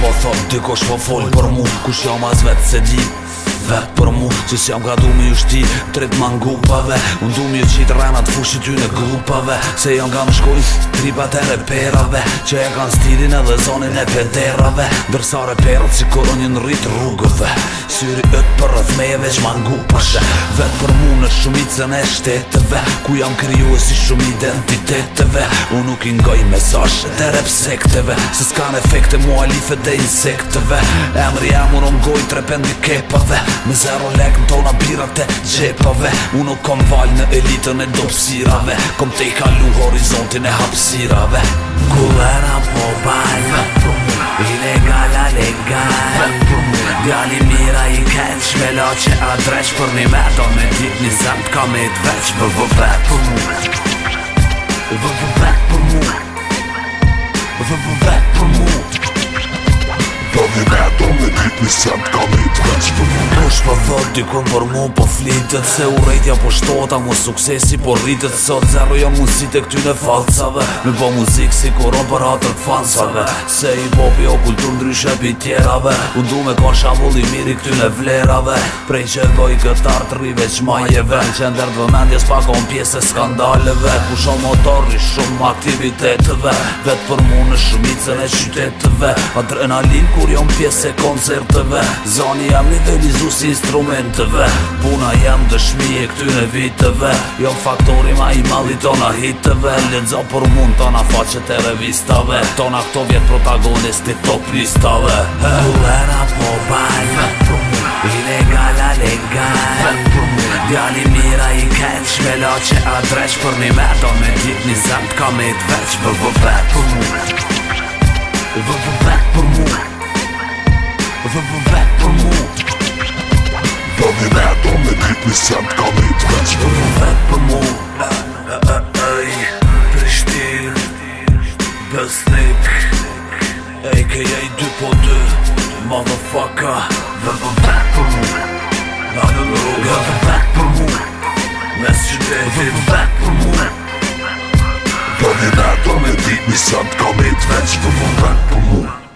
po thot, dy kosh po fol Por mu, kush jam as vetë se di vetë për mu Si si jam ka du mi ushti tret mangupave Unë du mi qitë rena të fushit ty në grupave Se jam ka më shkojnë tripat e reperave Që e kanë stilin edhe zonin e pederave Dërsa reperat si në rrit rrugëve Syri ëtë për rëthmejeve që mangupashe Vetë për mu në shumicën e shteteve Ku jam kryu e si shumë identiteteve Unë nuk i ingoj mesashet e repsekteve Se s'kan efekte mua lifet dhe insekteve Emri emur ongoj trependi kepave Me zero lek në tona birat e gjepave Uno o kam valj në elitën e do Kom te i kallu horizontin e hapsirave Kullera po bal, vek për mu Illegal a legal, vek për mu mira i ketch, me la a dreq për një me Do me dit një zem t'ka me i dveq, veve vek për mu Veve vek për mu Veve vek për mu një vetë Unë me ditë një sem të kam i Vëtë për mund Kush për po dhëtë dikon për mu për po flitët Se u rejtja për po shtota mu suksesi për rritët Sot zero jam mundësit e këtyne falcave Me bo muzikë si koron për atër fansave Se i pop jo kultur ndryshe për tjerave U du me ka shambull i miri e vlerave Prej që goj këtar të rive që majeve Në ndër dhe mendjes pak on pjesë skandaleve Ku motori shumë aktiviteteve Vetë për mu në shumicën e qytetëve Adrenalin kur jo jom pjesë e koncerteve Zoni jam një dhe një zusë instrumenteve Puna jam dëshmi e këtyre viteve Jom faktori ma i mali tona hitëve Lëndzo për mund tona faqet e revistave Tona këto vjetë protagonisti top listave Kullera po baj Ilegala legal Djali mira i keq Me loqe adreq për një merdo Me dit një zemt ka me dveq Për për për me sent commitment Që për më vetë për mu Ej, Prishtin Besnik Ej, kej ej dy po dy Motherfucker Dhe për vetë për mu Dhe në rruga Dhe për vetë për mu Mes qytetit Dhe për vetë për mu Dhe një natë me dit me sent commitment Që për më vetë për mu Dhe për mu